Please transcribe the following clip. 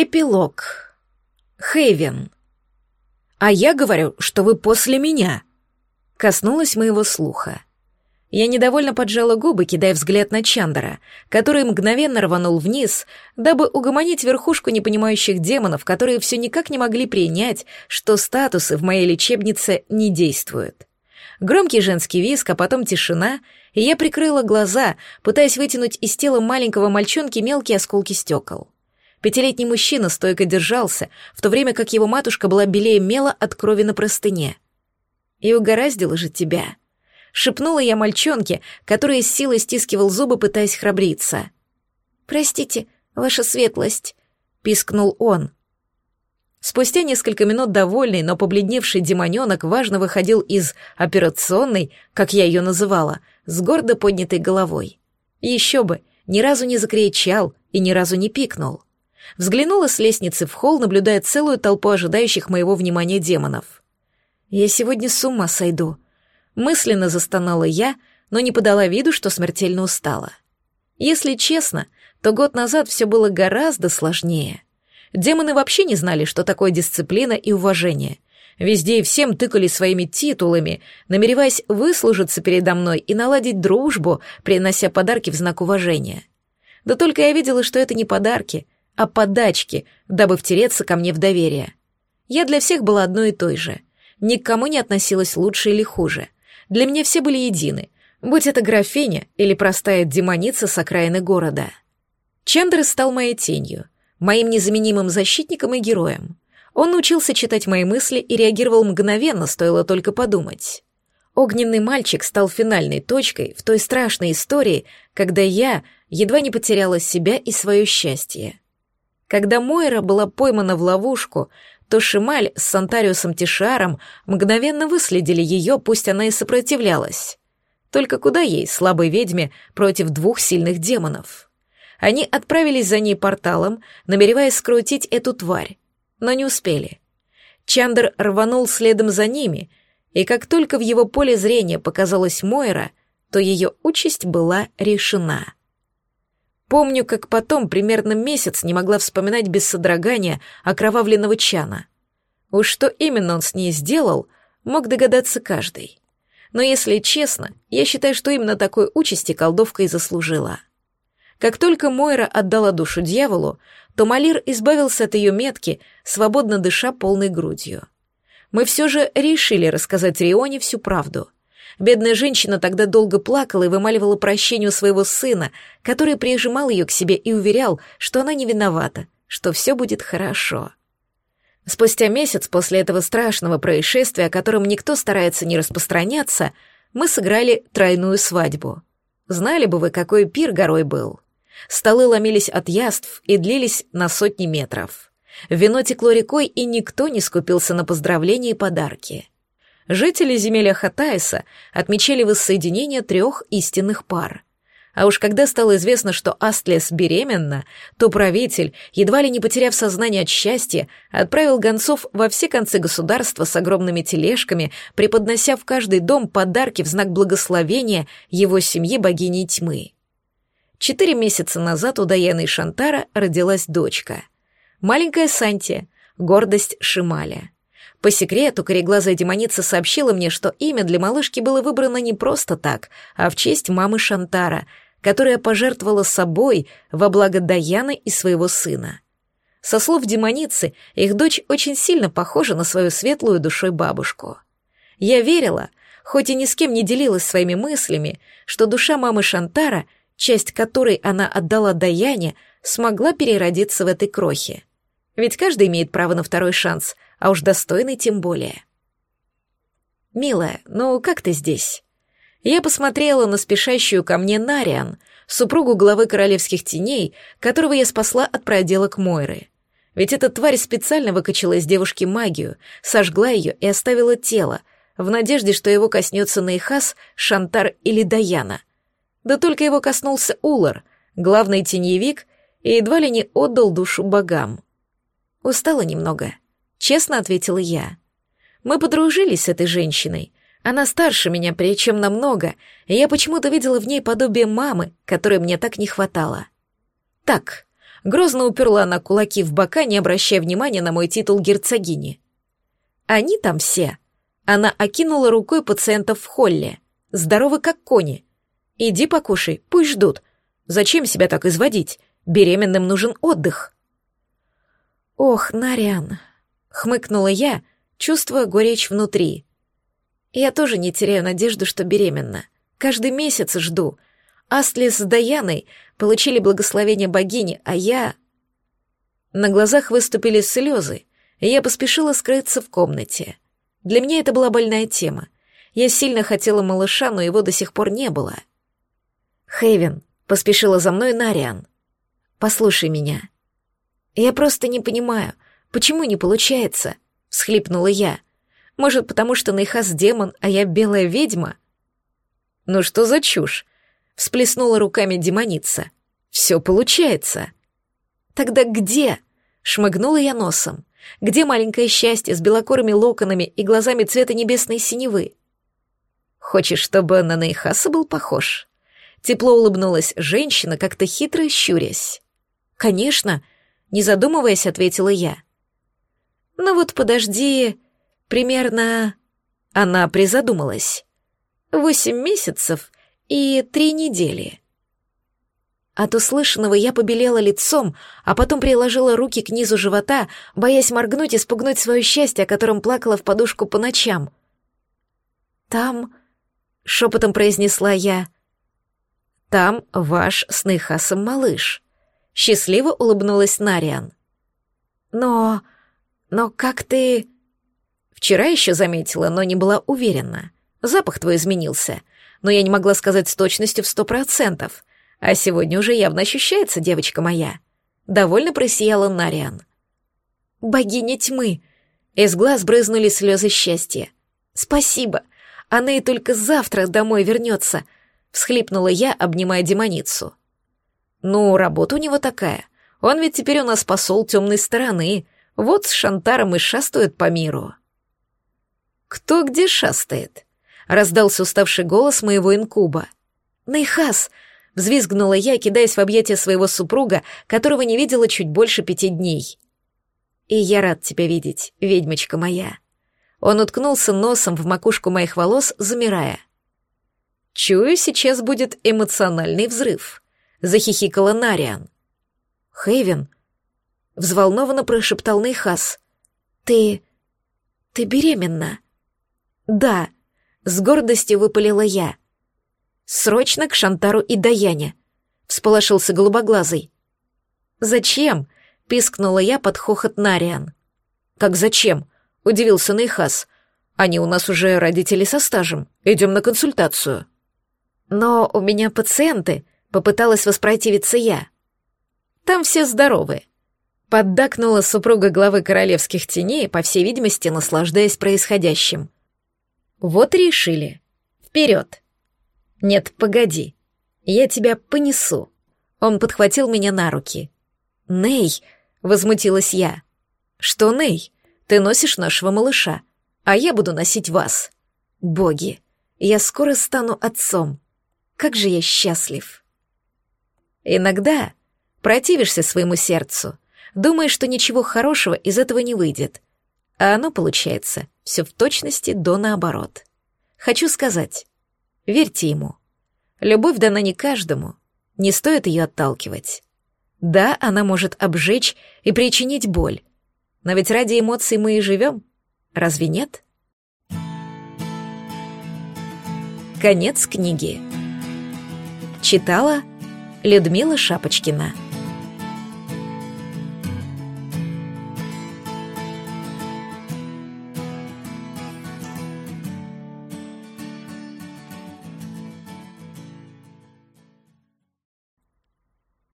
Эпилог. Хейвен. А я говорю, что вы после меня. Коснулась моего слуха. Я недовольно поджала губы, кидая взгляд на Чандера, который мгновенно рванул вниз, дабы угомонить верхушку непонимающих демонов, которые все никак не могли принять, что статусы в моей лечебнице не действуют. Громкий женский виск, а потом тишина, и я прикрыла глаза, пытаясь вытянуть из тела маленького мальчонки мелкие осколки стекол. Пятилетний мужчина стойко держался, в то время как его матушка была белее мела от крови на простыне. «И угораздило же тебя», — шепнула я мальчонке, который с силой стискивал зубы, пытаясь храбриться. «Простите, ваша светлость», — пискнул он. Спустя несколько минут довольный, но побледневший демоненок важно выходил из операционной, как я ее называла, с гордо поднятой головой. Еще бы, ни разу не закричал и ни разу не пикнул. Взглянула с лестницы в холл, наблюдая целую толпу ожидающих моего внимания демонов. «Я сегодня с ума сойду», — мысленно застонала я, но не подала виду, что смертельно устала. Если честно, то год назад все было гораздо сложнее. Демоны вообще не знали, что такое дисциплина и уважение. Везде и всем тыкали своими титулами, намереваясь выслужиться передо мной и наладить дружбу, принося подарки в знак уважения. Да только я видела, что это не подарки — а подачки, дабы втереться ко мне в доверие. Я для всех была одной и той же. Ни к кому не относилась лучше или хуже. Для меня все были едины, будь это графиня или простая демоница с окраины города. Чандр стал моей тенью, моим незаменимым защитником и героем. Он научился читать мои мысли и реагировал мгновенно, стоило только подумать. Огненный мальчик стал финальной точкой в той страшной истории, когда я едва не потеряла себя и свое счастье. Когда Мойра была поймана в ловушку, то Шималь с Сантариусом Тишаром мгновенно выследили ее, пусть она и сопротивлялась. Только куда ей, слабой ведьме, против двух сильных демонов? Они отправились за ней порталом, намереваясь скрутить эту тварь, но не успели. Чандр рванул следом за ними, и как только в его поле зрения показалась Мойра, то ее участь была решена. Помню, как потом примерно месяц не могла вспоминать без содрогания окровавленного чана. Уж что именно он с ней сделал, мог догадаться каждый. Но если честно, я считаю, что именно такой участи колдовка и заслужила. Как только Мойра отдала душу дьяволу, то Малир избавился от ее метки, свободно дыша полной грудью. Мы все же решили рассказать Рионе всю правду — Бедная женщина тогда долго плакала и вымаливала прощение у своего сына, который прижимал ее к себе и уверял, что она не виновата, что все будет хорошо. Спустя месяц после этого страшного происшествия, о котором никто старается не распространяться, мы сыграли тройную свадьбу. Знали бы вы, какой пир горой был. Столы ломились от яств и длились на сотни метров. Вино текло рекой, и никто не скупился на поздравления и подарки жители земеля Хатайса отмечали воссоединение трех истинных пар. А уж когда стало известно, что Астлес беременна, то правитель, едва ли не потеряв сознание от счастья, отправил гонцов во все концы государства с огромными тележками, преподнося в каждый дом подарки в знак благословения его семьи богини тьмы. Четыре месяца назад у Даяны и Шантара родилась дочка. Маленькая Сантия, гордость Шималя. По секрету, кореглазая демоница сообщила мне, что имя для малышки было выбрано не просто так, а в честь мамы Шантара, которая пожертвовала собой во благо Даяны и своего сына. Со слов демоницы, их дочь очень сильно похожа на свою светлую душой бабушку. Я верила, хоть и ни с кем не делилась своими мыслями, что душа мамы Шантара, часть которой она отдала Даяне, смогла переродиться в этой крохе. Ведь каждый имеет право на второй шанс — а уж достойный тем более. «Милая, ну как ты здесь?» Я посмотрела на спешащую ко мне Нариан, супругу главы королевских теней, которого я спасла от проделок Мойры. Ведь эта тварь специально выкачала из девушки магию, сожгла ее и оставила тело, в надежде, что его коснется Нейхас, Шантар или Даяна. Да только его коснулся Улар, главный теневик, и едва ли не отдал душу богам. Устала немного. Честно ответила я. Мы подружились с этой женщиной. Она старше меня, причем намного, и я почему-то видела в ней подобие мамы, которой мне так не хватало. Так, Грозно уперла она кулаки в бока, не обращая внимания на мой титул герцогини. Они там все. Она окинула рукой пациентов в холле. Здоровы как кони. Иди покушай, пусть ждут. Зачем себя так изводить? Беременным нужен отдых. Ох, Нариан, хмыкнула я, чувствуя горечь внутри. Я тоже не теряю надежду, что беременна. Каждый месяц жду. Астлис с Даяной получили благословение богини, а я... На глазах выступили слезы, и я поспешила скрыться в комнате. Для меня это была больная тема. Я сильно хотела малыша, но его до сих пор не было. Хейвен поспешила за мной Нариан. «Послушай меня». «Я просто не понимаю, почему не получается?» — всхлипнула я. «Может, потому что Нейхас демон, а я белая ведьма?» «Ну что за чушь?» — всплеснула руками демоница. «Все получается». «Тогда где?» — шмыгнула я носом. «Где маленькое счастье с белокорыми локонами и глазами цвета небесной синевы?» «Хочешь, чтобы на Нейхаса был похож?» Тепло улыбнулась женщина, как-то хитро щурясь. «Конечно», — не задумываясь, ответила я. «Ну вот подожди, примерно...» Она призадумалась. Восемь месяцев и три недели. От услышанного я побелела лицом, а потом приложила руки к низу живота, боясь моргнуть и спугнуть свое счастье, о котором плакала в подушку по ночам. «Там...» — шепотом произнесла я. «Там ваш с Нейхасом малыш», — счастливо улыбнулась Нариан. «Но... но как ты...» Вчера еще заметила, но не была уверена. Запах твой изменился, но я не могла сказать с точностью в сто процентов. А сегодня уже явно ощущается, девочка моя. Довольно просияла Нариан. Богиня тьмы. Из глаз брызнули слезы счастья. Спасибо. Она и только завтра домой вернется. Всхлипнула я, обнимая демоницу. Ну, работа у него такая. Он ведь теперь у нас посол темной стороны. Вот с Шантаром и шастает по миру. Кто где шастает? раздался уставший голос моего инкуба. «Нейхас!» — взвизгнула я, кидаясь в объятия своего супруга, которого не видела чуть больше пяти дней. «И я рад тебя видеть, ведьмочка моя». Он уткнулся носом в макушку моих волос, замирая. «Чую, сейчас будет эмоциональный взрыв», — захихикала Нариан. «Хейвен», — взволнованно прошептал Нейхас, — «ты... ты беременна?» «Да», с гордостью выпалила я. «Срочно к Шантару и Даяне!» — всполошился голубоглазый. «Зачем?» — пискнула я под хохот Нариан. «Как зачем?» — удивился Нейхас. «Они у нас уже родители со стажем. Идем на консультацию». «Но у меня пациенты», — попыталась воспротивиться я. «Там все здоровы», — поддакнула супруга главы королевских теней, по всей видимости, наслаждаясь происходящим. Вот и решили. Вперед. Нет, погоди. Я тебя понесу. Он подхватил меня на руки. Ней, возмутилась я. Что, Ней? Ты носишь нашего малыша, а я буду носить вас. Боги, я скоро стану отцом. Как же я счастлив. Иногда противишься своему сердцу, думаешь, что ничего хорошего из этого не выйдет. А оно получается все в точности до наоборот. Хочу сказать, верьте ему. Любовь дана не каждому, не стоит ее отталкивать. Да, она может обжечь и причинить боль, но ведь ради эмоций мы и живем, разве нет? Конец книги. Читала Людмила Шапочкина.